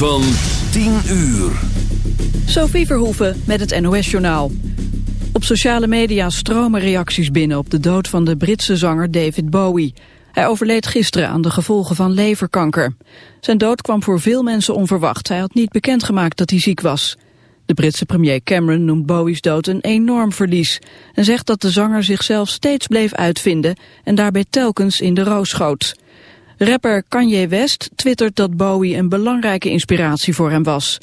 Van 10 uur. Sophie Verhoeven met het NOS-journaal. Op sociale media stromen reacties binnen op de dood van de Britse zanger David Bowie. Hij overleed gisteren aan de gevolgen van leverkanker. Zijn dood kwam voor veel mensen onverwacht. Hij had niet bekendgemaakt dat hij ziek was. De Britse premier Cameron noemt Bowie's dood een enorm verlies... en zegt dat de zanger zichzelf steeds bleef uitvinden... en daarbij telkens in de roos schoot... Rapper Kanye West twittert dat Bowie een belangrijke inspiratie voor hem was.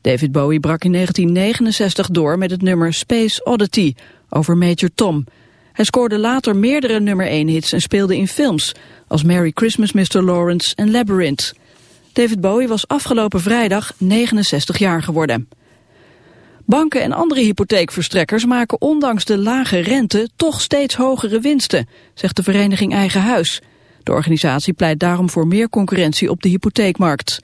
David Bowie brak in 1969 door met het nummer Space Oddity over Major Tom. Hij scoorde later meerdere nummer 1 hits en speelde in films als Merry Christmas Mr. Lawrence en Labyrinth. David Bowie was afgelopen vrijdag 69 jaar geworden. Banken en andere hypotheekverstrekkers maken ondanks de lage rente toch steeds hogere winsten, zegt de vereniging Eigen Huis. De organisatie pleit daarom voor meer concurrentie op de hypotheekmarkt.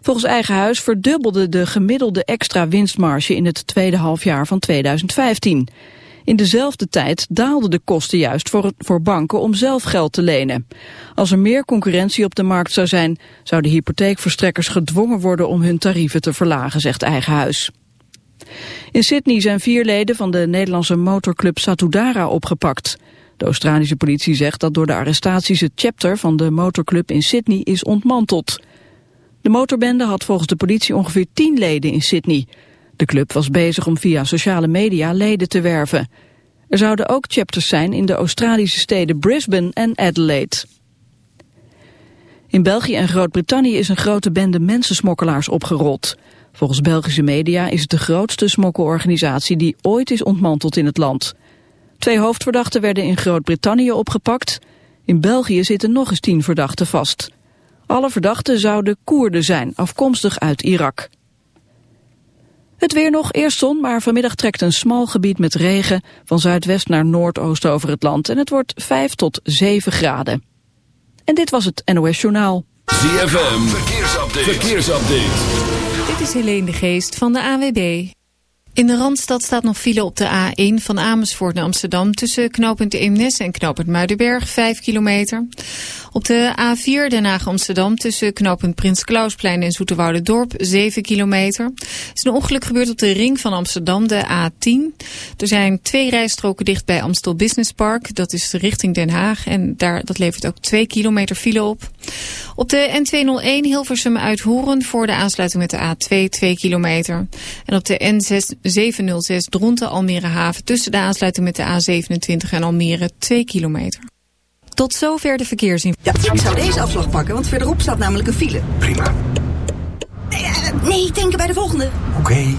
Volgens eigen huis verdubbelde de gemiddelde extra winstmarge in het tweede halfjaar van 2015. In dezelfde tijd daalden de kosten juist voor, voor banken om zelf geld te lenen. Als er meer concurrentie op de markt zou zijn, zouden hypotheekverstrekkers gedwongen worden om hun tarieven te verlagen, zegt eigen huis. In Sydney zijn vier leden van de Nederlandse motorclub Satudara opgepakt. De Australische politie zegt dat door de arrestaties het chapter van de motorclub in Sydney is ontmanteld. De motorbende had volgens de politie ongeveer tien leden in Sydney. De club was bezig om via sociale media leden te werven. Er zouden ook chapters zijn in de Australische steden Brisbane en Adelaide. In België en Groot-Brittannië is een grote bende mensensmokkelaars opgerold. Volgens Belgische media is het de grootste smokkelorganisatie die ooit is ontmanteld in het land. Twee hoofdverdachten werden in Groot-Brittannië opgepakt. In België zitten nog eens tien verdachten vast. Alle verdachten zouden Koerden zijn, afkomstig uit Irak. Het weer nog, eerst zon, maar vanmiddag trekt een smal gebied met regen van zuidwest naar noordoost over het land. En het wordt 5 tot 7 graden. En dit was het NOS Journaal. ZFM, verkeersupdate. verkeersupdate. Dit is Helene de Geest van de AWB. In de Randstad staat nog file op de A1 van Amersfoort naar Amsterdam... tussen knooppunt Eemnes en knooppunt Muidenberg, 5 kilometer. Op de A4 Den Haag-Amsterdam tussen knooppunt Prins Klausplein en Dorp 7 kilometer. Er is een ongeluk gebeurd op de ring van Amsterdam, de A10. Er zijn twee rijstroken dicht bij Amstel Business Park. Dat is richting Den Haag en daar, dat levert ook 2 kilometer file op. Op de N201 Hilversum uit Horen voor de aansluiting met de A2 2 kilometer. En op de N706 Dronten Almere Haven tussen de aansluiting met de A27 en Almere 2 kilometer. Tot zover de verkeersinformatie. Ja, ik zou deze afslag pakken, want verderop staat namelijk een file. Prima. Nee, uh, nee denken bij de volgende. Oké.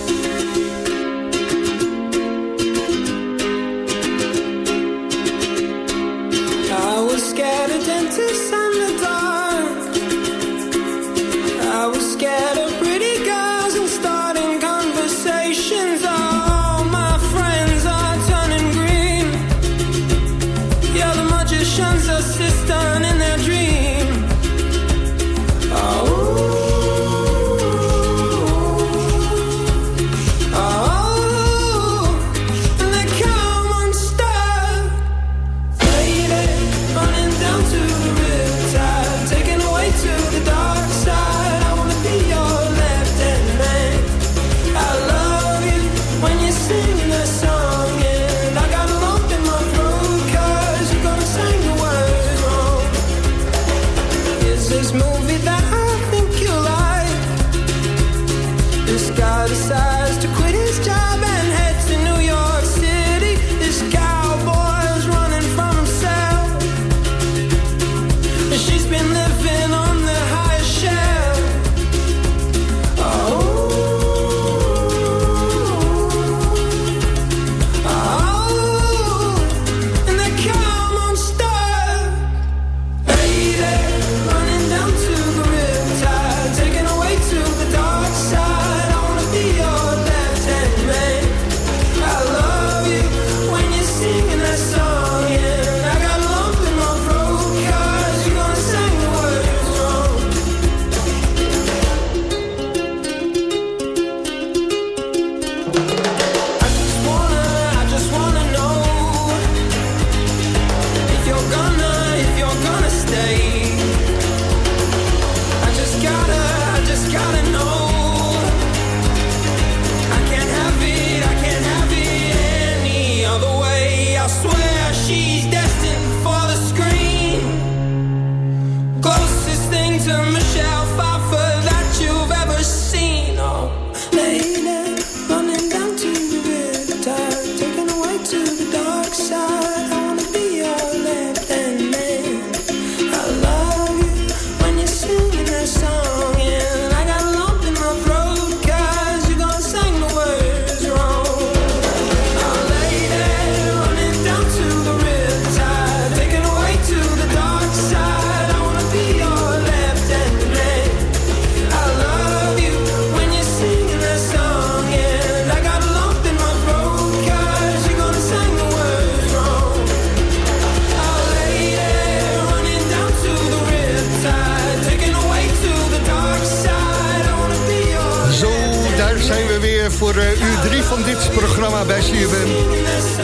I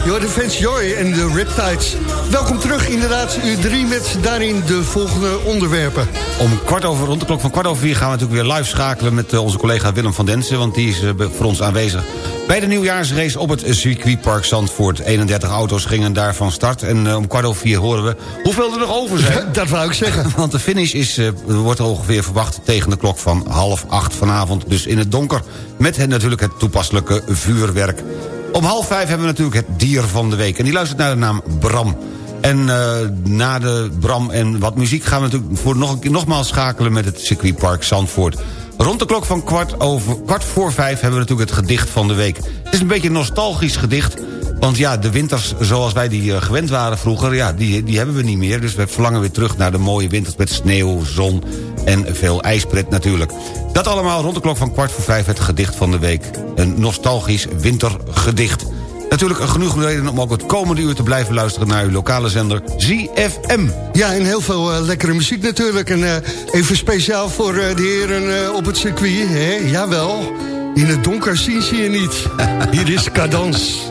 You're the Fans Joy en de Riptides. Welkom terug, inderdaad, u drie met daarin de volgende onderwerpen. Om kwart over, rond de klok van kwart over vier gaan we natuurlijk weer live schakelen... met eh, onze collega Willem van Densen, want die is eh, voor ons aanwezig... bij de nieuwjaarsrace op het circuitpark Zandvoort. 31 auto's gingen daar van start en eh, om kwart over vier horen we... hoeveel er nog over zijn. Dat wou ik zeggen. Want de finish is, wordt ongeveer verwacht tegen de klok van half acht vanavond. Dus in het donker, met natuurlijk het toepasselijke vuurwerk. Om half vijf hebben we natuurlijk het dier van de week. En die luistert naar de naam Bram. En eh, na de Bram en wat muziek gaan we natuurlijk voor nog, nogmaals schakelen... met het circuitpark Zandvoort. Rond de klok van kwart, over, kwart voor vijf hebben we natuurlijk het gedicht van de week. Het is een beetje een nostalgisch gedicht... Want ja, de winters zoals wij die eh, gewend waren vroeger... Ja, die, die hebben we niet meer. Dus we verlangen weer terug naar de mooie winters met sneeuw, zon en veel ijspret natuurlijk. Dat allemaal rond de klok van kwart voor vijf het gedicht van de week. Een nostalgisch wintergedicht. Natuurlijk genoeg reden om ook het komende uur te blijven luisteren... naar uw lokale zender ZFM. Ja, en heel veel eh, lekkere muziek natuurlijk. En eh, even speciaal voor de heren op het circuit. Hè? Jawel, in het donker zien ze je niet. Hier is Cadans.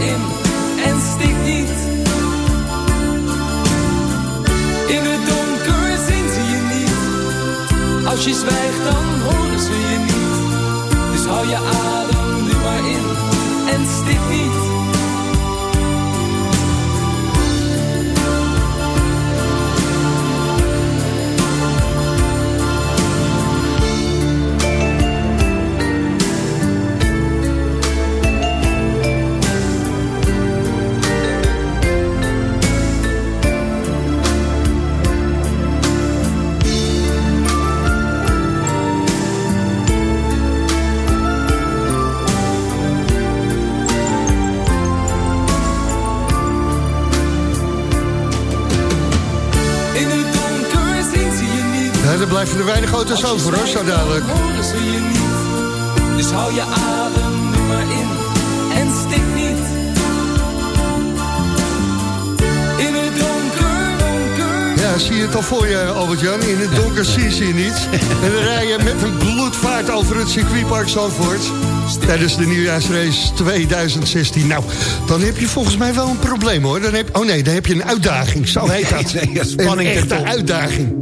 in En stik niet. In het donker zien ze je niet. Als je zwijgt dan horen ze je niet. Dus hou je adem blijven er weinig auto's over hoor, zo dadelijk. ze je niet. Dus hou je adem nu maar in en stik niet. In het donker, donker. Ja, zie je het al voor je, Albert-Jan? In het donker zie je je niet. En dan rij je met een bloedvaart over het circuitpark Zandvoort. Tijdens de nieuwjaarsrace 2016. Nou, dan heb je volgens mij wel een probleem hoor. Dan heb, oh nee, dan heb je een uitdaging. Zo heet dat. Nee, ja, spanning een echte uitdaging.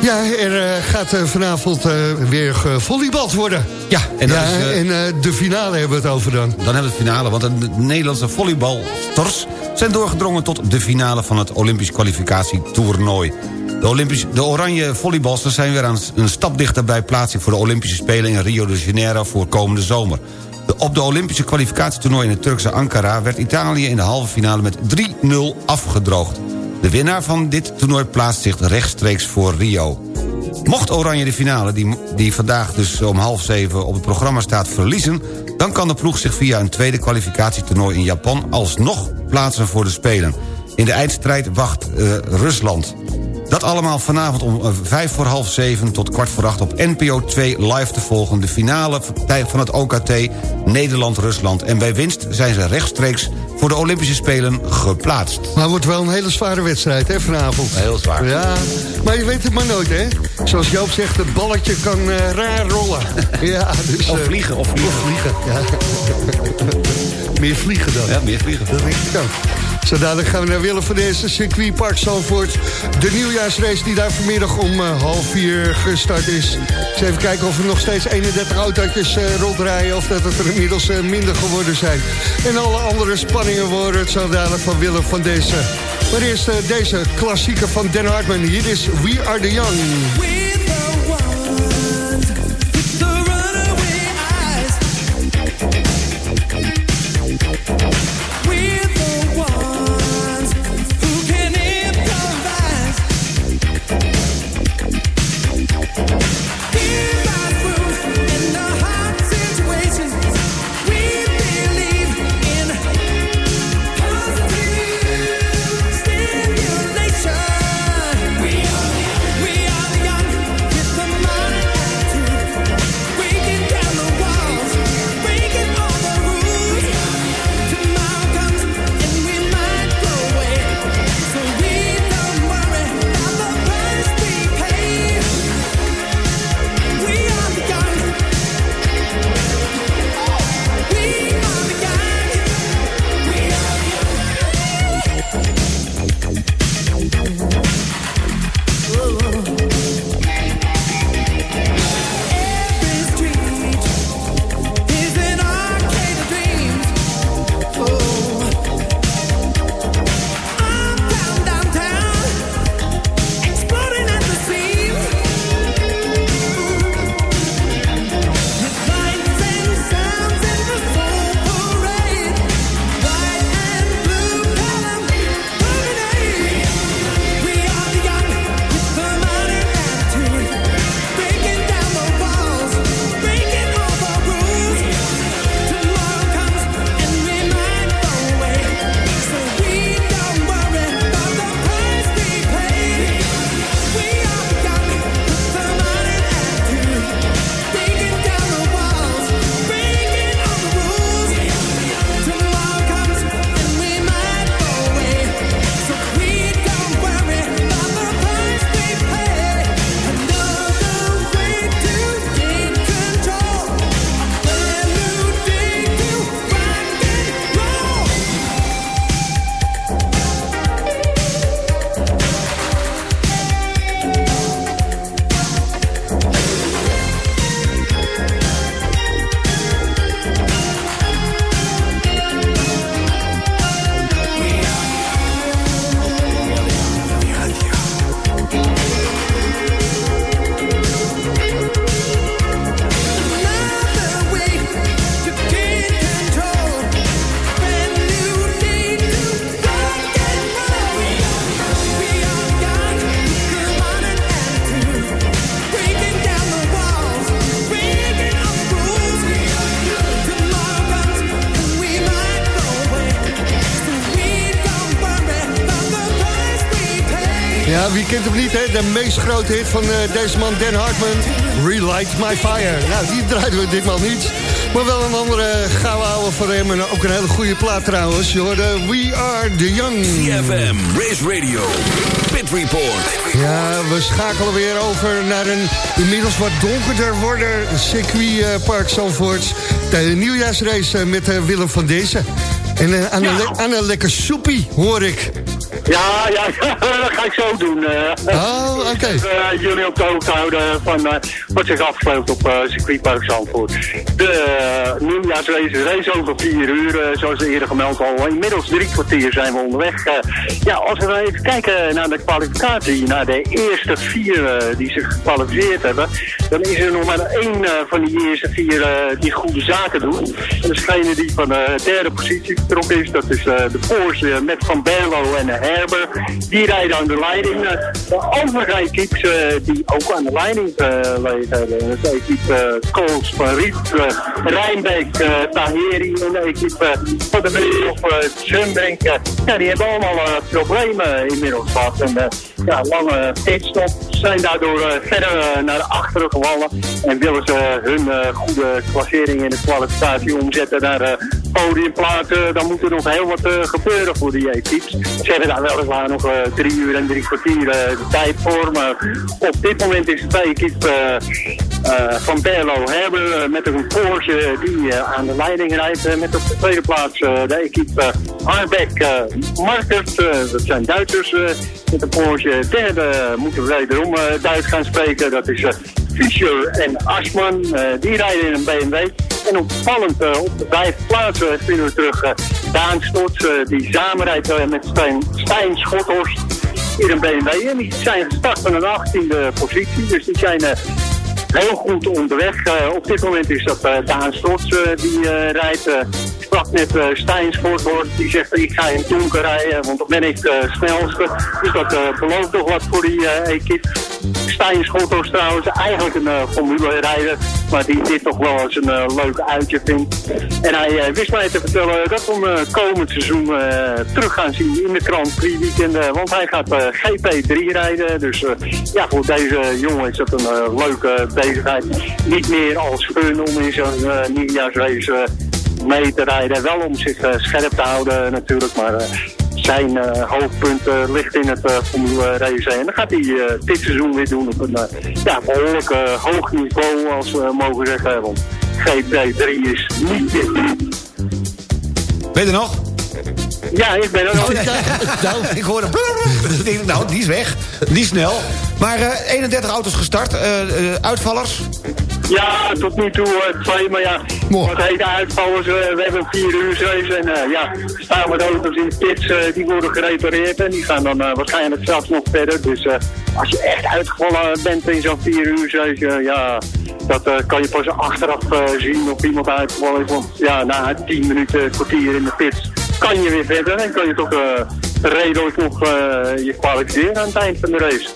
Ja, er eh, gaat eh, vanavond eh, weer gevolleybald worden. Ja, en, dat ja, is, en de finale hebben we het over dan. Dan hebben we het finale, want de Nederlandse volleybalsters... zijn doorgedrongen tot de finale van het Olympisch kwalificatietoernooi. De, Olympisch, de oranje volleybalsters zijn weer aan een stap dichter bij plaatsing... voor de Olympische Spelen in Rio de Janeiro voor komende zomer. Op de Olympische kwalificatietoernooi in het Turkse Ankara... werd Italië in de halve finale met 3-0 afgedroogd. De winnaar van dit toernooi plaatst zich rechtstreeks voor Rio. Mocht Oranje de finale, die, die vandaag dus om half zeven op het programma staat, verliezen... dan kan de ploeg zich via een tweede kwalificatietoernooi in Japan... alsnog plaatsen voor de Spelen. In de eindstrijd wacht eh, Rusland. Dat allemaal vanavond om eh, vijf voor half zeven tot kwart voor acht op NPO 2 live te volgen. De finale van het OKT Nederland-Rusland. En bij winst zijn ze rechtstreeks voor de Olympische Spelen geplaatst. Maar het wordt wel een hele zware wedstrijd hè, vanavond. Heel zwaar. Ja, maar je weet het maar nooit, hè? Zoals Joop zegt, het balletje kan eh, raar rollen. ja, dus, Of eh, vliegen, of vliegen. Of vliegen, ja. meer vliegen dan. Ja, meer vliegen. Dat denk ik ook. Zo gaan we naar Willem van deze circuitpark Zandvoort. De nieuwjaarsrace die daar vanmiddag om eh, half vier gestart is. Dus even kijken of er nog steeds 31 autootjes eh, rondrijden... of dat het er inmiddels eh, minder geworden zijn. En alle andere spanningen worden het zo van Willem van deze. Maar eerst deze klassieker van Dan Hartman. Hier is. We are the young. Grote hit van eh, deze man, Dan Hartman. Relight My Fire. Nou, die draaiden we ditmaal niet. Maar wel een andere gouden ouwe voor hem. En ook een hele goede plaat trouwens. Je hoorde We Are The Young. CFM, Race Radio, Pit Report. Ja, we schakelen weer over naar een inmiddels wat donkerder worden circuitpark Zandvoort. De nieuwjaarsrace eh, met eh, Willem van Dezen. En eh, aan, een le- aan een lekker soepie, hoor ik. Ja, ja, dat ga ik zo doen. eh. Oh, oké. Eh, jullie op de hoogte houden van eh, wat zich afspeelt op circuitpark Zandvoort. De uh, nieuwjaarsrace race over vier uur, zoals eerder gemeld al. Inmiddels drie kwartier zijn we onderweg. Ja, als we even kijken naar de kwalificatie, naar de eerste vier die zich gekwalificeerd hebben, dan is er nog maar één van die eerste vier die goede zaken doet. En dat is degene die van de derde positie vertrokken is. Dat is de Porsche met Van Berlo en Die rijden aan de leiding. Eh, de andere equipes eh, die ook aan de leiding uh, hebben. Dat is de equipe Kools van Riet, Rijnbeek, Taheri en de equipe van de uh, Sunbank. ja, die hebben allemaal problemen inmiddels gehad. En ja, lange pitstop zijn daardoor verder naar achteren gevallen. En willen ze hun goede klassering in de kwalificatie omzetten naar podiumplaatsen. dan moet er nog heel wat gebeuren voor die equipes. Ze hebben daar weliswaar nog drie uur en drie kwartier de tijd voor. Maar op dit moment is het de equipe uh, van Berlo hebben met een Porsche die aan de leiding rijdt. Met op de tweede plaats de equipe Harbeck Markert. dat zijn Duitsers met een Porsche. Derde moeten we wederom Duits gaan spreken. Dat is Fischer en Aschman. die rijden in een BMW. En opvallend uh, op de vijfde plaats uh, vinden we terug uh, Daan Stots, die samen rijdt met Stijn, Stijn Schothorst in een BMW. En die zijn gestart van een 18e positie, dus die zijn heel goed onderweg. op dit moment is dat Daan Stots die rijdt. Ik sprak net Stijn Schothorst, die zegt ik ga in donker rijden, want dan ben ik de snelste. Dus dat belooft toch wat voor die equipe. Stijn Schothorst trouwens eigenlijk een formule rijder, maar die dit toch wel eens een uh, leuk uitje vindt. En hij uh, wist mij te vertellen dat we hem uh, komend seizoen terug gaan zien in de Grand Prix weekenden. want hij gaat GP3 rijden. Dus ja, voor deze jongen is dat een leuke bezigheid. Niet meer als fun om in zo'n nieuwjaarsrace mee te rijden. Wel om zich scherp te houden natuurlijk, maar zijn uh, hoofdpunt uh, ligt in het uh, Formule race. En dan gaat hij dit seizoen weer doen op een ja, behoorlijk hoog niveau, als we mogen zeggen. Want GP3 is niet dit. Ben je er nog? Ja, ik ben er nog. nou, ik hoorde... nou, die is weg. Die snel. Maar 31 auto's gestart. uitvallers? Ja, tot nu toe uh, twee, maar ja, Mooi. wat heet uitvallers, uh, we hebben vier uur race en uh, ja, staan met auto's in de pits, die worden gerepareerd en die gaan dan waarschijnlijk zelfs nog verder. Dus als je echt uitgevallen bent in zo'n vier uur race, ja, dat kan je pas achteraf zien of iemand uitgevallen is. Want ja, na tien minuten, kwartier in de pits kan je weer verder en kan je toch redelijk nog je kwalificeren aan het eind van de race.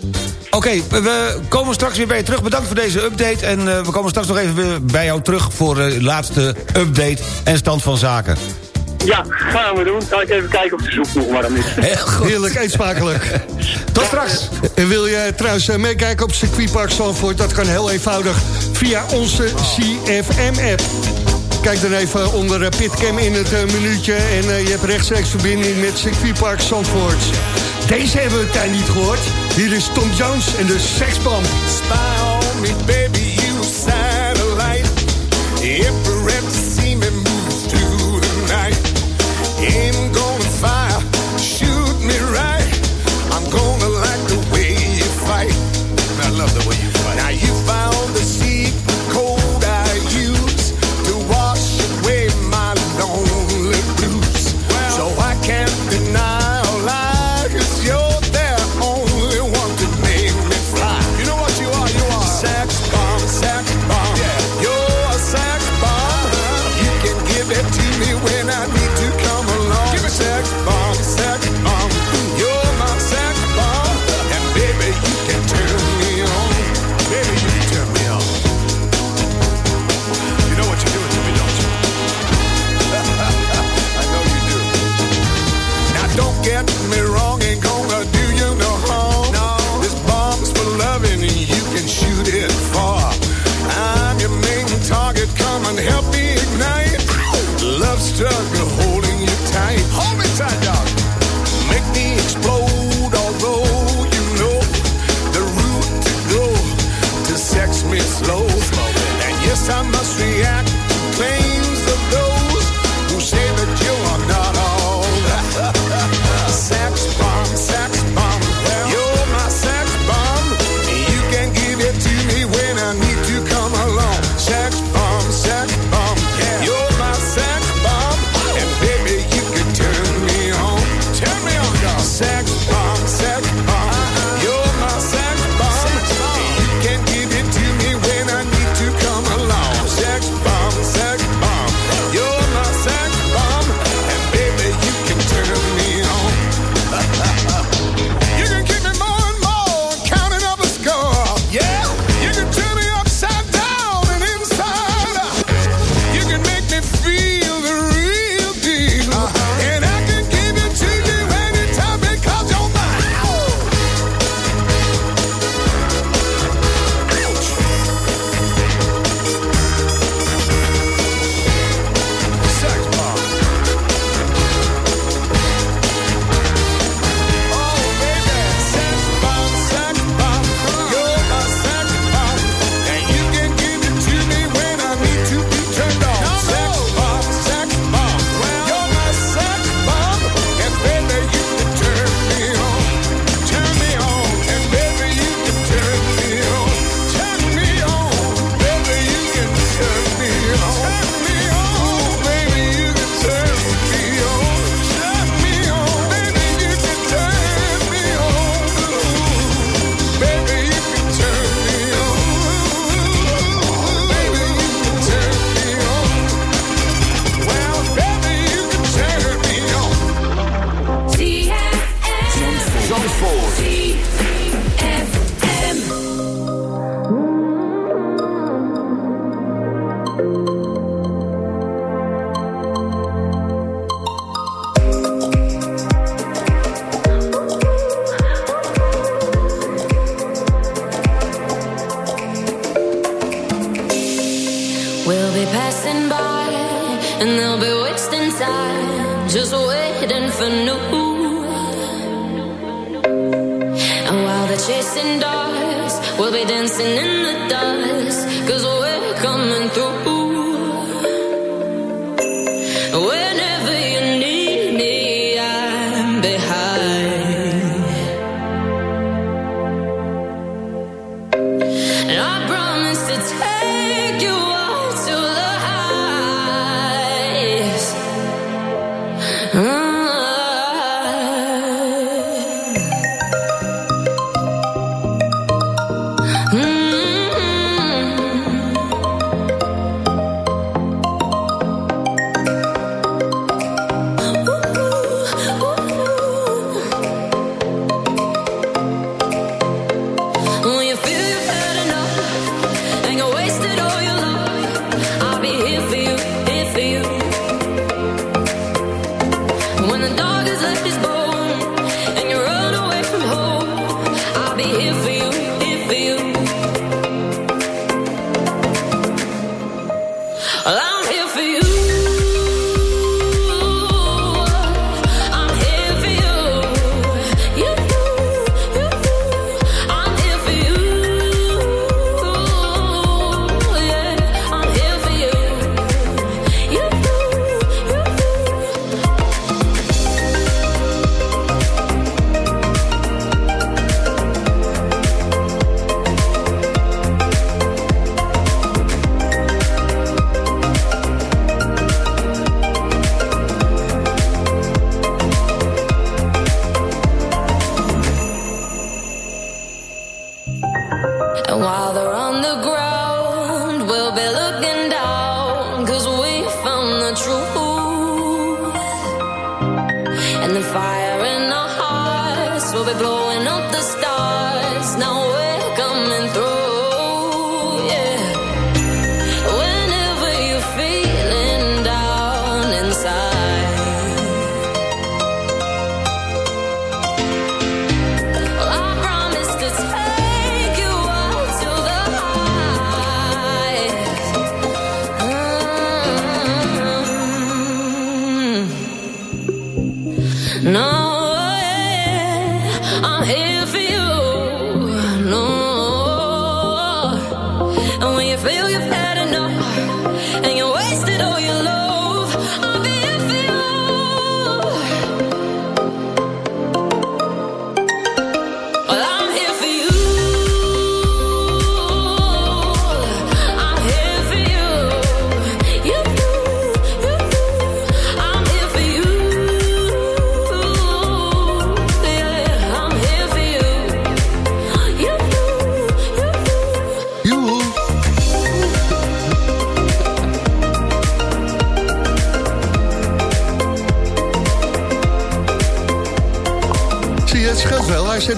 Oké, okay, we komen straks weer bij je terug. Bedankt voor deze update. En uh, we komen straks nog even weer bij jou terug... voor de laatste update en stand van zaken. Ja, gaan we doen. Ga ik even kijken of de zoek nog warm is. Heel goed. Heerlijk, eet smakelijk. Tot straks. En wil je trouwens meekijken op circuitpark Zandvoort? Dat kan heel eenvoudig via onze CFM-app. Kijk dan even onder Pitcam in het uh, minuutje... en uh, je hebt rechtstreeks verbinding met circuitpark Zandvoort. Deze hebben we daar niet gehoord. Hier is Tom Jones en de Sexbomb. Spy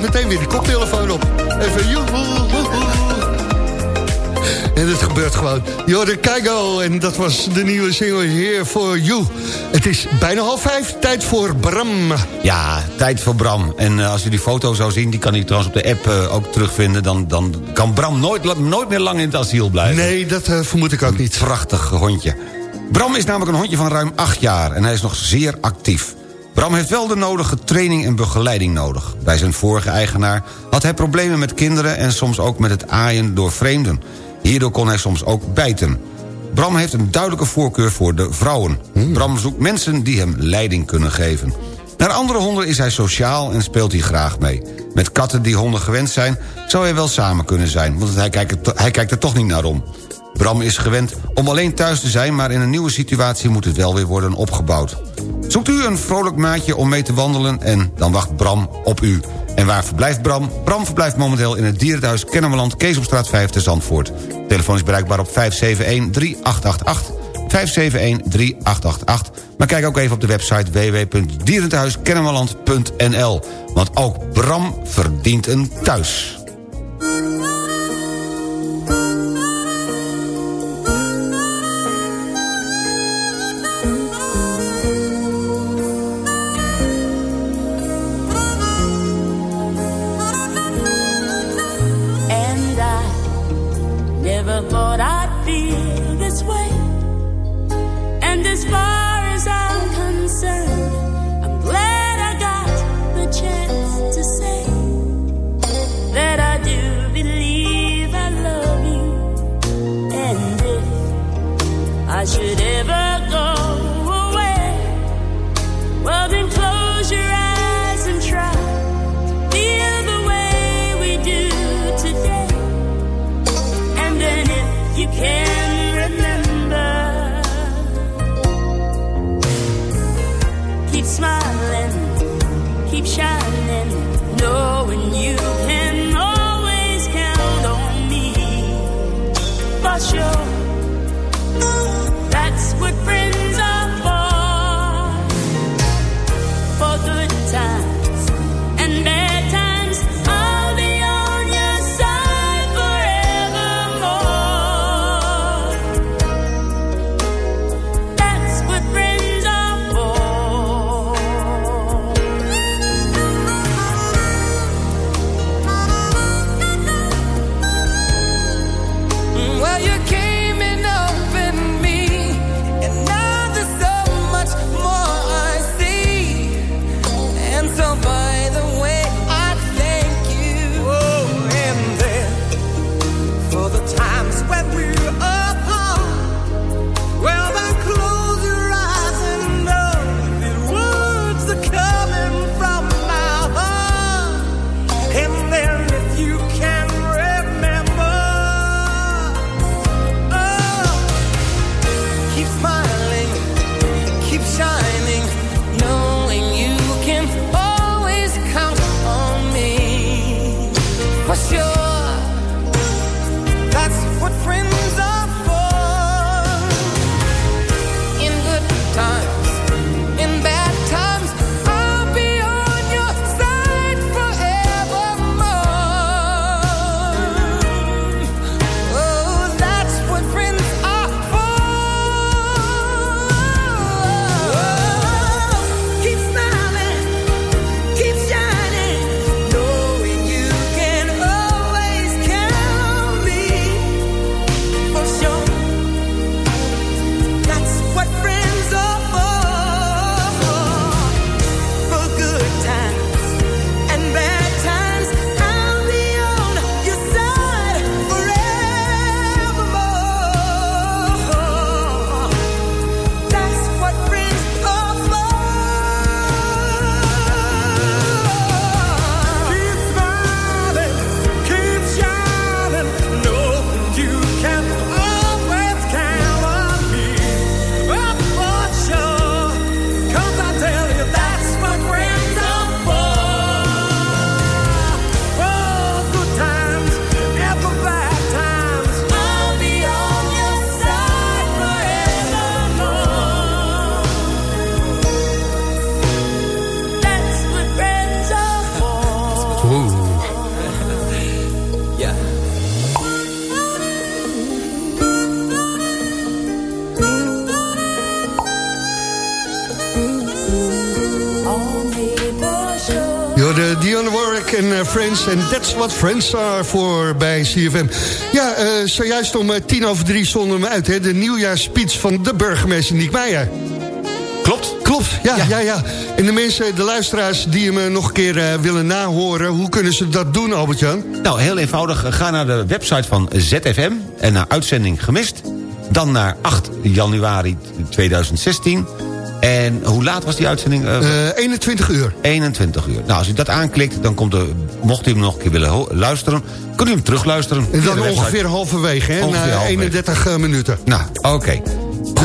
zet meteen weer de koptelefoon op. Even joehoe. En het gebeurt gewoon. Jorde Keigo, en dat was de nieuwe single Here For You. Het is bijna half vijf, tijd voor Bram. Ja, tijd voor Bram. En eh, als u die foto zou zien, die kan u trouwens op de app eh, ook terugvinden... Dan, dan kan Bram nooit, nooit meer lang in het asiel blijven. Nee, dat eh, vermoed ik ook niet. Prachtig hondje. Bram is namelijk een hondje van ruim acht jaar en hij is nog zeer actief. Bram heeft wel de nodige training en begeleiding nodig. Bij zijn vorige eigenaar had hij problemen met kinderen... en soms ook met het aaien door vreemden. Hierdoor kon hij soms ook bijten. Bram heeft een duidelijke voorkeur voor de vrouwen. Bram zoekt mensen die hem leiding kunnen geven. Naar andere honden is hij sociaal en speelt hij graag mee. Met katten die honden gewend zijn, zou hij wel samen kunnen zijn... want hij kijkt, er hij kijkt er toch niet naar om. Bram is gewend om alleen thuis te zijn... maar in een nieuwe situatie moet het wel weer worden opgebouwd. Zoekt u een vrolijk maatje om mee te wandelen... en dan wacht Bram op u. En waar verblijft Bram? Bram verblijft momenteel in het dierenthuis Kennemerland... Straat 5 te Zandvoort. Telefoon is bereikbaar op 571-3888... 571-3888. Maar kijk ook even op de website www.dierenthuiskennemerland.nl. Want ook Bram verdient een thuis. What friends are voor bij CFM. Ja, eh, zojuist om eh, tien over drie zonden we uit. Hè, de nieuwjaarsspeech van de burgemeester Niek Meijer. Klopt. Klopt, ja, ja, ja, En de mensen, de luisteraars die hem eh, nog een keer eh, willen nahoren... hoe kunnen ze dat doen, Albert-Jan? Nou, heel eenvoudig. Ga naar de website van ZFM en naar uitzending gemist. Dan naar 8 januari 2016. En hoe laat was die uitzending? Eh, Eh 21 uur. 21 uur. Nou, als u dat aanklikt, dan komt er, mocht u hem nog een keer willen luisteren... kunt u hem terugluisteren. En dan ongeveer halverwege, hè? Ongeveer na halverwege. 31 eh, minuten. Nou, oké.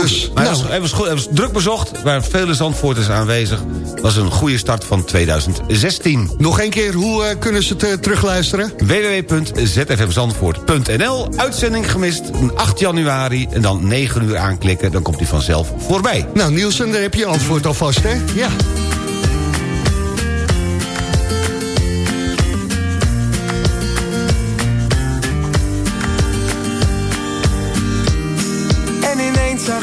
Dus, Maar nou. het was, druk bezocht, waar vele Zandvoorters aanwezig. Was een goede start van 2016. Nog één keer, hoe eh, kunnen ze het eh, terugluisteren? www.zfmzandvoort.nl Uitzending gemist, 8 januari. En dan 9 uur aanklikken, dan komt hij vanzelf voorbij. Nou, Nielsen, daar heb je antwoord alvast, hè? Ja.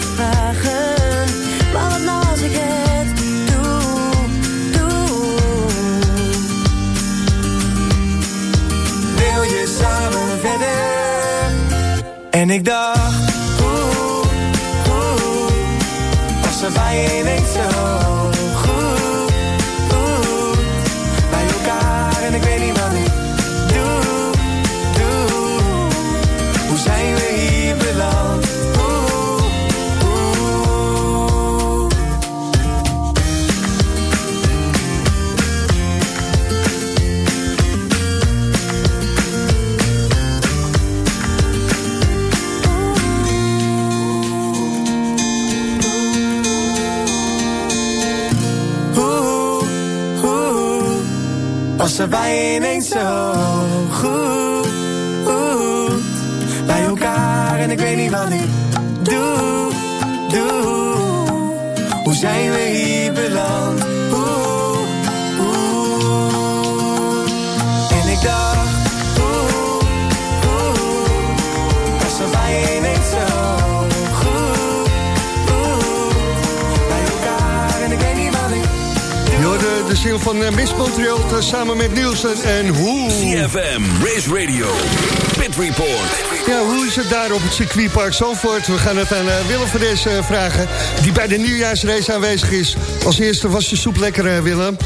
niet vragen. Nou als ik het doe, doe. Wil je samen verder? En ik dacht, oeh, oeh. Was er bij ineens zo ineens zo van eh, Miss Montreal eh, samen met Nielsen en hoe... CFM, Race Radio, Pit Report. Ja, hoe is het daar op het circuitpark Zandvoort? We gaan het aan eh, Willem van Des eh, vragen, die bij de nieuwjaarsrace aanwezig is. Als eerste was je soep lekker, Willem?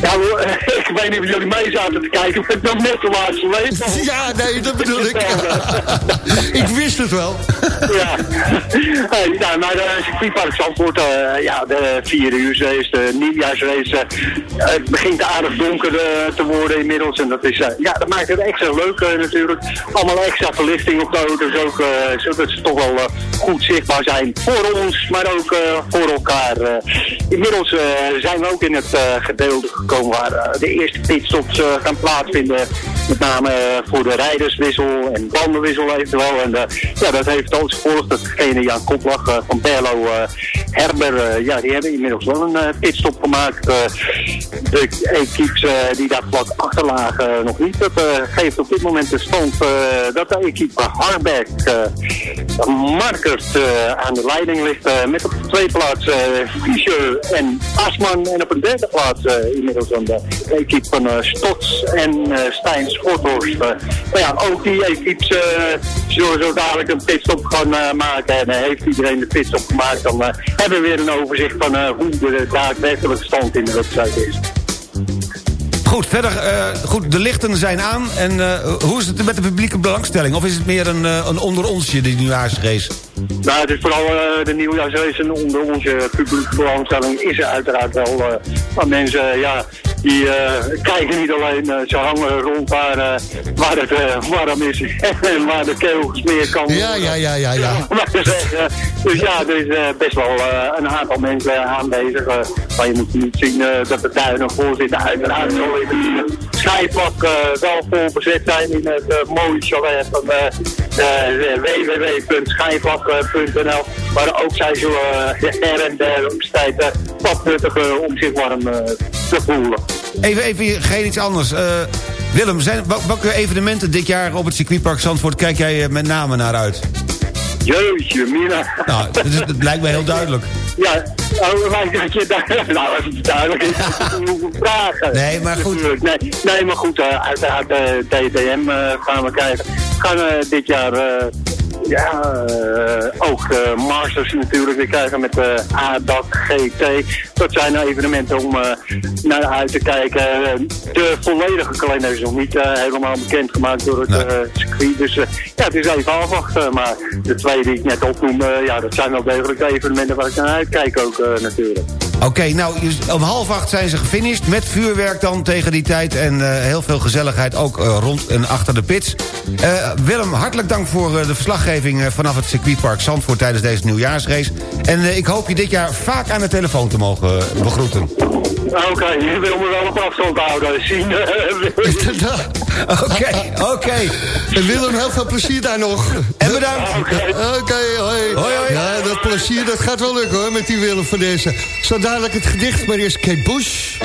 Ja, ik weet niet of jullie mee zaten te kijken, maar ik ben net de laatste leeftijd. Ja, nee, dat bedoel ik. ik wist het wel. ja. Hey, nou, naar de circuitpark Zandvoort, eh, ja, de vier uur race, de nieuwjaarsrace. eh, het begint aardig donker eh, te worden inmiddels. En dat is, eh, ja, dat maakt het extra leuk eh, natuurlijk. Allemaal extra verlichting op de auto's ook, eh, zodat ze toch wel eh, goed zichtbaar zijn voor ons, maar ook eh, voor elkaar. eh. inmiddels eh, zijn we ook in het gedeelte gekomen waar de eerste pitstops gaan plaatsvinden. Met name eh, voor de rijderswissel en bandenwissel eventueel. En eh, ja, dat heeft als gevolg dat Jan Koplach eh, van Berlo Herber, ja, die hebben inmiddels wel een pitstop gemaakt. De equipes eh, die daar vlak achter lagen nog niet. Dat geeft op dit moment de stand dat de equipe Harberg eh, Markert aan de leiding ligt met op de tweede plaats Fischer en Asman. En op een derde plaats inmiddels aan equipe van eh, Stots en eh Stijn Schothorst. Eh, maar ja, ook die equipes zullen zo dadelijk een pitstop gaan maken. En heeft iedereen de pitstop gemaakt, dan hebben we weer een overzicht van hoe de daadwerkelijke stand in de wedstrijd is. Goed, verder, goed, de lichten zijn aan. En hoe is het met de publieke belangstelling? Of is het meer een, een onder onsje, die nieuwjaarsrace? Nou, het is vooral de nieuwjaarsrace en onder onze publieke belangstelling is er uiteraard wel. maar mensen, ja, die eh, kijken niet alleen, eh, ze hangen rond waar, eh, waar het warm is en waar de keel gesmeerd kan worden. Ja, ja, ja, ja, ja. Dus ja, er is best wel een aantal mensen aanwezig. maar je moet niet zien dat de tuinen vol zitten. Uiteraard zal schijfvlak eh, wel vol bezet zijn in het mooie chalet van www.schijfvlak.nl. Maar ook zij zullen eh, her en der op tijd wat om zich warm te voelen. Even, even geen iets anders. Eh, Willem, zijn, wel- welke evenementen dit jaar op het circuitpark Zandvoort... kijk jij eh, met name naar uit? Jeetje, Mina. Nou, dat, is- dat lijkt mij heel duidelijk. Ja, maar dat je daar, nou, als het duidelijk is, hoeveel vragen. Nee, maar goed. Nee, nee, maar goed, eh, uiteraard eh DTM gaan we krijgen. We gaan dit jaar, ja, eh, ook eh, Masters natuurlijk weer krijgen met de ADAC GT. Dat zijn evenementen om eh, naar uit te kijken. De volledige kalender is nog niet helemaal bekendgemaakt door het circuit. Dus ja, het is even afwachten. Maar de twee die ik net opnoemde, ja, dat zijn wel degelijk evenementen waar ik naar uitkijk ook natuurlijk. Oké, nou, om half acht zijn ze gefinished. Met vuurwerk dan tegen die tijd. En eh, heel veel gezelligheid ook eh, rond en achter de pits. Eh, Willem, hartelijk dank voor de verslaggeving vanaf het circuitpark Zandvoort... tijdens deze nieuwjaarsrace. En ik hoop je dit jaar vaak aan de telefoon te mogen begroeten. Oké, je wil me wel op afstand houden. Zien, Oké, oké. En Willem, heel veel plezier daar nog. En bedankt. Oké, hoi. Hoi, hoi. Ja, dat plezier, dat gaat wel lukken hoor, met die Willem van deze. Zo dadelijk het gedicht, maar eerst Kate Bush.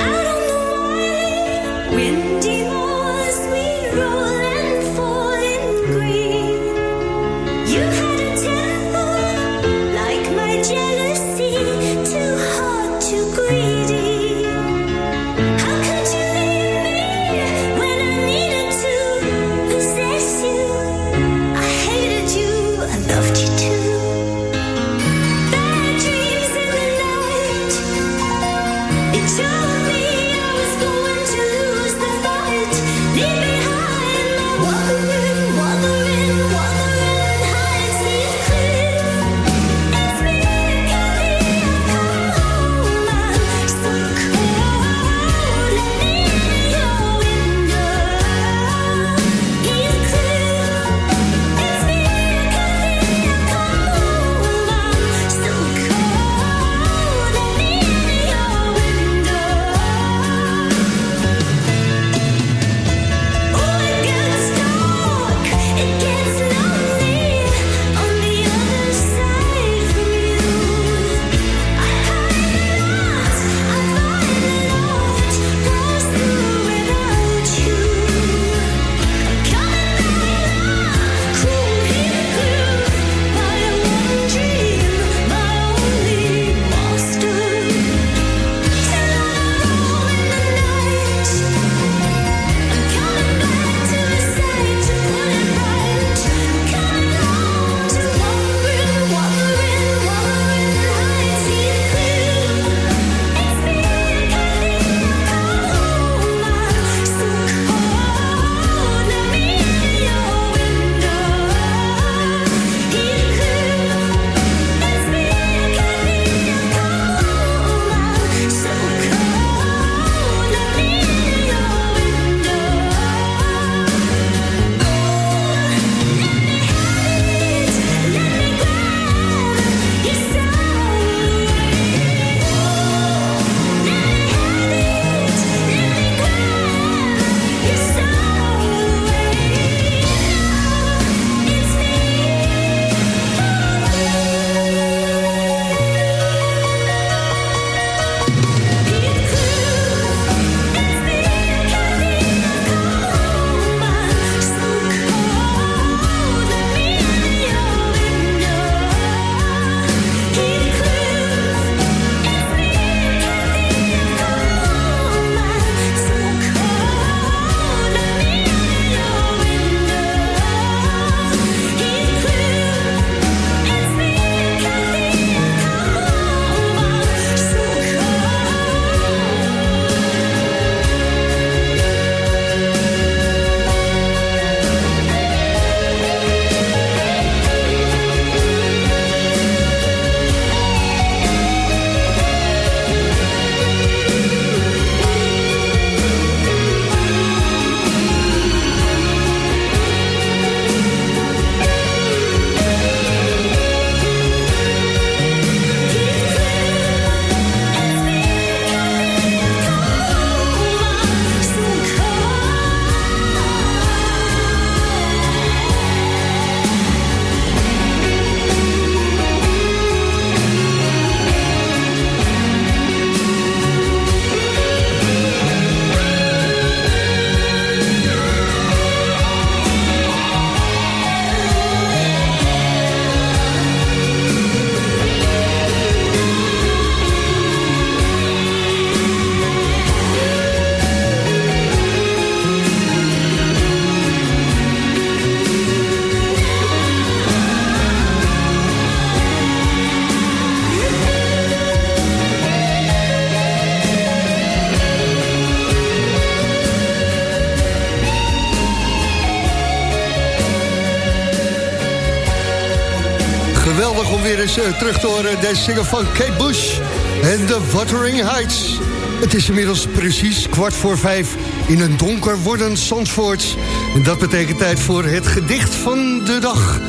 Terug te horen. Deze single van Kate Bush en The Wuthering Heights. Het is inmiddels precies kwart voor vijf in een donker wordend Zandvoort. En dat betekent tijd voor het gedicht van de dag.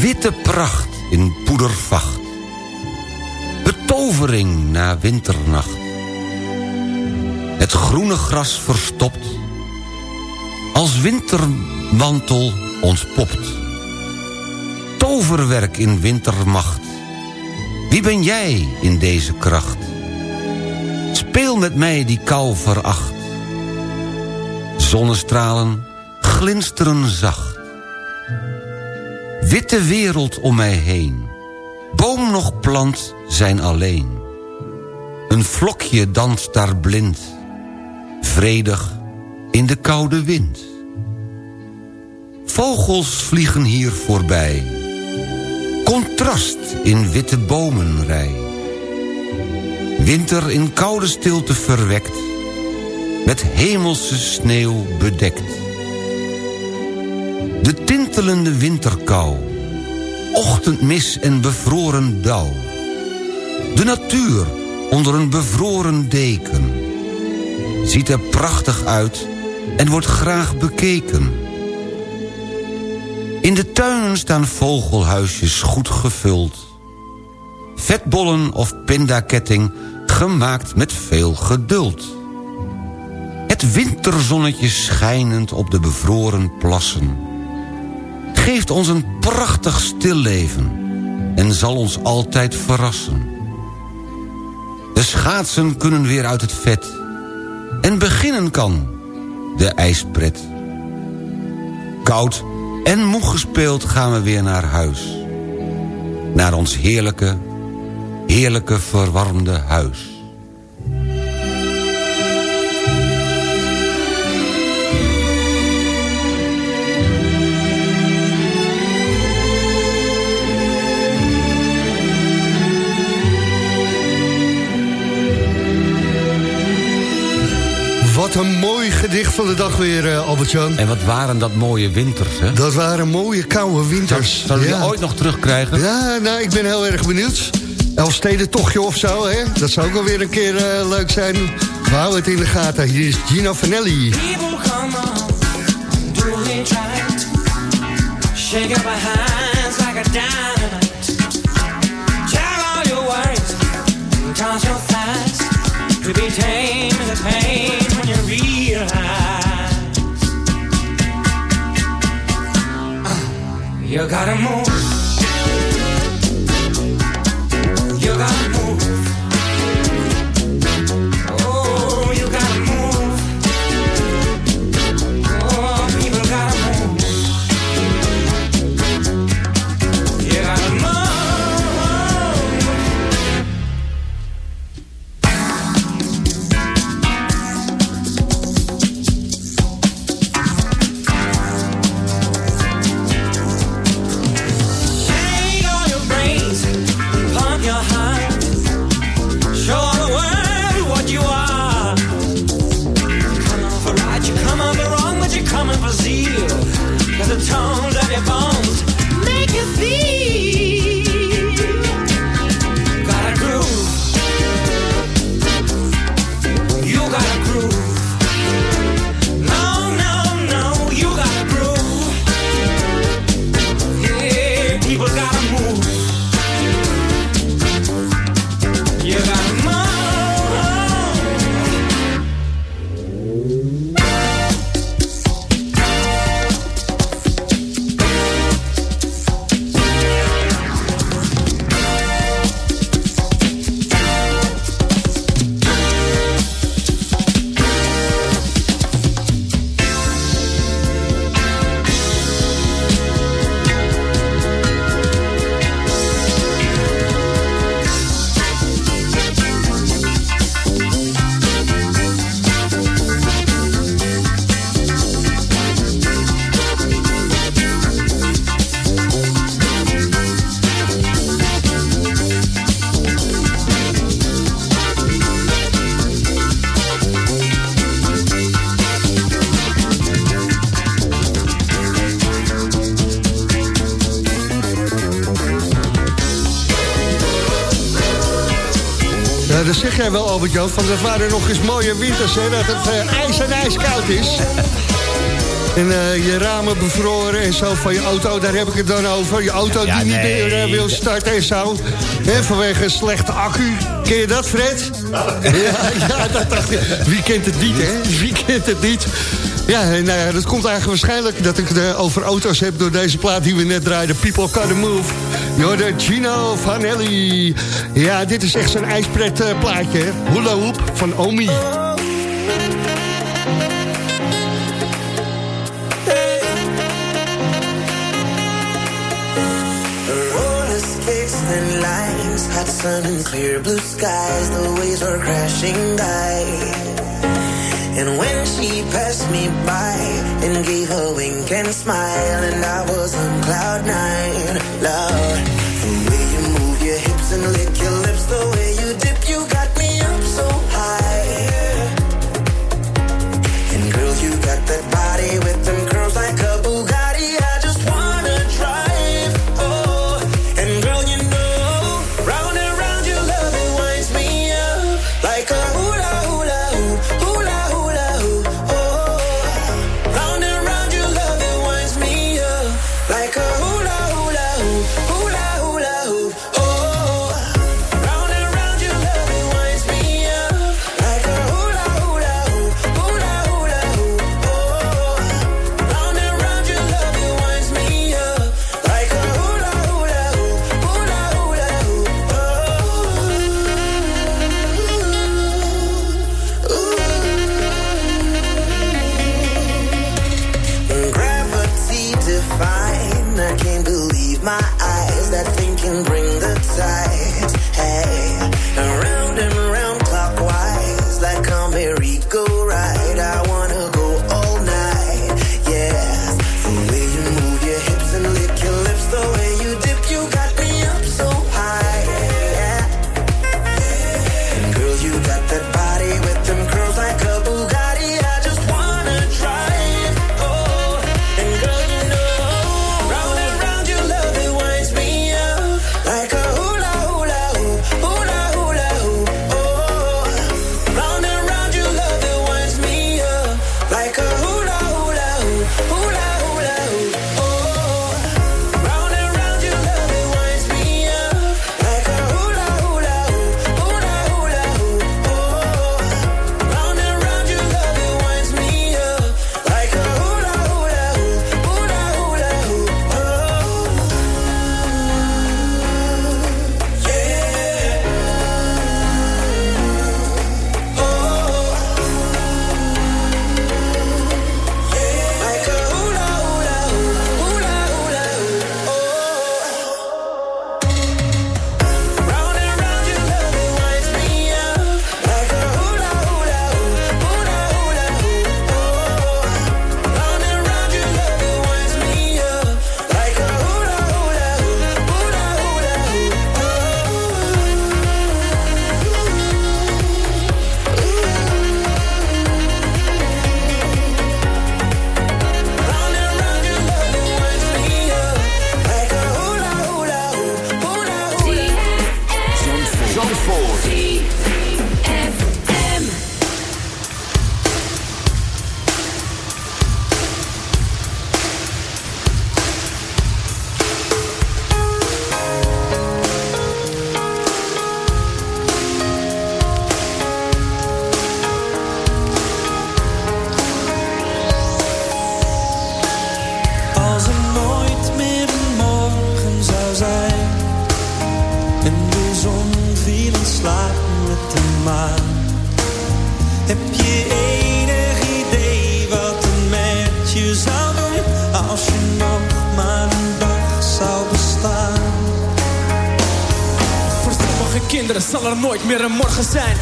Witte pracht in poedervacht. Betovering na winternacht. Het groene gras verstopt. Als wintermantel ontpopt. Toverwerk in wintermacht. Wie ben jij in deze kracht? Speel met mij die kou veracht. Zonnestralen glinsteren zacht. Witte wereld om mij heen. Boom nog plant zijn alleen. Een vlokje danst daar blind. Vredig in de koude wind. Vogels vliegen hier voorbij. Contrast in witte bomenrij. Winter in koude stilte verwekt. Met hemelse sneeuw bedekt. De tintelende winterkou. Ochtendmis en bevroren dauw. De natuur onder een bevroren deken. Ziet er prachtig uit en wordt graag bekeken. In de tuinen staan vogelhuisjes goed gevuld. Vetbollen of pindaketting gemaakt met veel geduld. Het winterzonnetje schijnend op de bevroren plassen. Geeft ons een prachtig stilleven en zal ons altijd verrassen. De schaatsen kunnen weer uit het vet en beginnen kan de ijspret. Koud en moe gespeeld gaan we weer naar huis. Naar ons heerlijke, heerlijke verwarmde huis. Wat een mooi gedicht van de dag weer, uh, Albert-Jan. En wat waren dat mooie winters, hè? Dat waren mooie koude winters. Zullen we die ooit nog terugkrijgen? Ja, nou, ik ben heel erg benieuwd. Elfsteden tochtje of zo, hè? Dat zou ook wel weer een keer uh, leuk zijn. We houden het in de gaten. Hier is Gino Vanelli. People come on, doing right. Shake up our hands like a dynamite. Tell all your worries, toss your thighs. To be tame you gotta move. zijn wel, Albert-Jan, van dat waren nog eens mooie winters, hè, dat het eh, ijs en ijskoud is. En eh, je ramen bevroren en zo van je auto, daar heb ik het dan over. Je auto die niet meer eh, wil starten en zo. Vanwege een slechte accu. Ken je dat, Fred? Ja, dat dacht ik. Wie kent het niet, hè? Wie kent het niet? Ja, nou ja, dat komt eigenlijk waarschijnlijk dat ik het over auto's heb... door deze plaat die we net draaiden, People Can Move... Jorde Gino Vanelli. Ja, dit is echt zo'n ijspret eh, plaatje. Hula Hoop van Omi. and lines Hot sun clear blue skies The waves were crashing by And when she passed me by And gave a wink and smile And I was on cloud nine Love. weer een morgen zijn.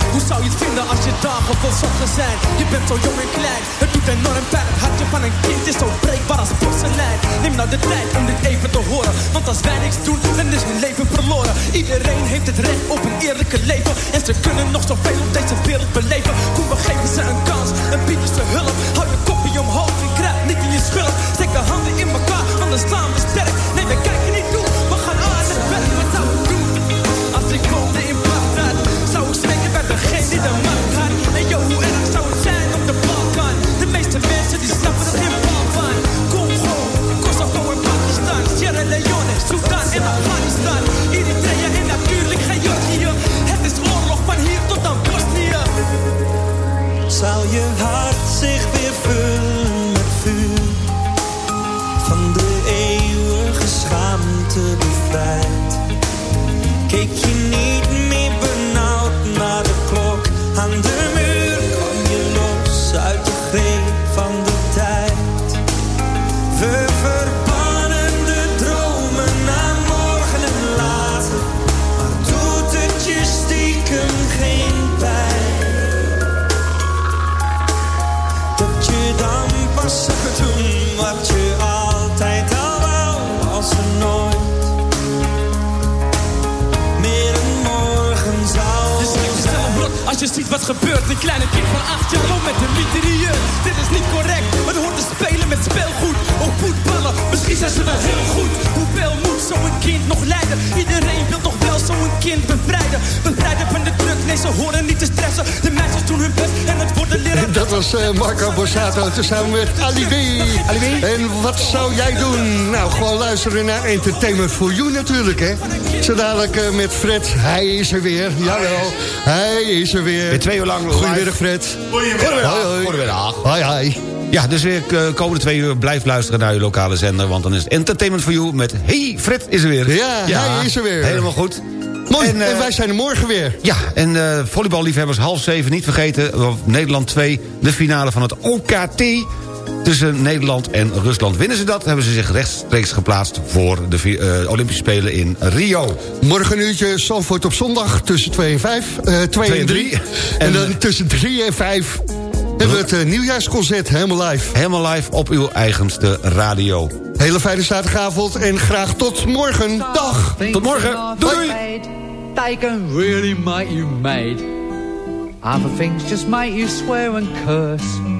Luisteren naar Entertainment for You natuurlijk, hè. Zo dadelijk eh, met Fred. Hij is er weer. Jawel, hij is er weer. Weer twee uur lang Goedemiddag. Fred. Goedemiddag. Hoi, hoi. Goedemiddag. Hoi, hoi. Ja, dus weer eh, komende twee uur blijf luisteren naar uw lokale zender... want dan is het Entertainment for You met... Hey, Fred is er weer. Ja, hij is er weer. Helemaal goed. Mooi, En, en, eh, wij zijn er morgen weer. Ja, en eh volleyballiefhebbers half zeven niet vergeten... Nederland 2, de finale van het OKT... tussen Nederland en Rusland. Winnen ze dat, hebben ze zich rechtstreeks geplaatst... voor de eh, Olympische Spelen in Rio. Morgen een uurtje Zandvoort op zondag tussen 2 en 5. eh 2 en 3. En, En, dan tussen 3 en 5 hebben we het eh, nieuwjaarsconcert helemaal live. Helemaal live op uw eigenste radio. Hele fijne zaterdagavond en graag tot morgen. Dag. Tot morgen. Doei. They can really make you mad. Other things just make you swear and curse.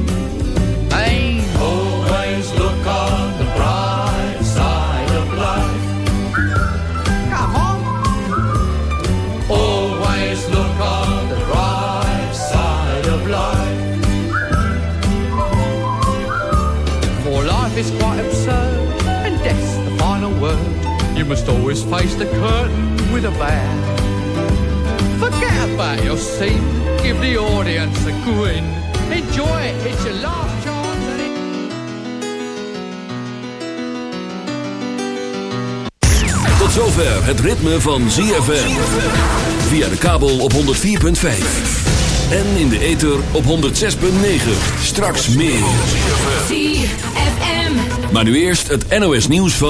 Must always face the curtain with a bow. Forget about your scene, give the audience a grin. Enjoy it, it's your last chance. and it- Tot zover het ritme van ZFM. Via de kabel op 104.5. En in de ether op 106.9. Straks meer. ZFM. Maar nu eerst het NOS nieuws van...